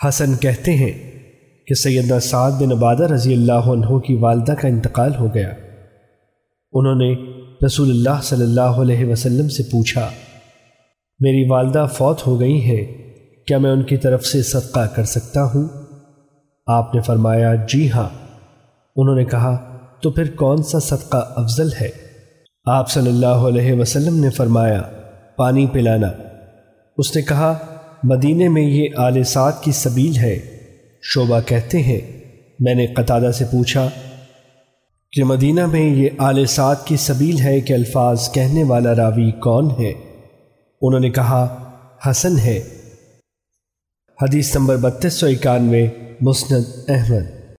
حسن کہتے ہیں کہ سیدنا سعد بن عبادہ رضی اللہ عنہ کی والدہ کا انتقال ہو گیا۔ انہوں نے رسول اللہ صلی اللہ علیہ وسلم سے پوچھا، میری والدہ فوت ہو گئی ہیں، کیا میں ان کی طرف سے صدقہ کر سکتا ہوں؟ آپ نے فرمایا جی ہاں انہوں نے کہا، تو پھر کون سا صدقہ افضل ہے؟ آپ صلی اللہ علیہ وسلم نے فرمایا، پانی پلانا اس نے کہا مدینے میں یہ آل سعد کی سبیل ہے۔ شعبہ کہتے ہیں، میں نے قطادہ سے پوچھا، کہ مدینہ میں یہ آل سعد کی سبیل ہے کہ الفاظ کہنے والا راوی کون ہے؟ انہوں نے کہا، حسن ہے۔ حدیث نمبر بتیس سو اکانوے، مسند احمد۔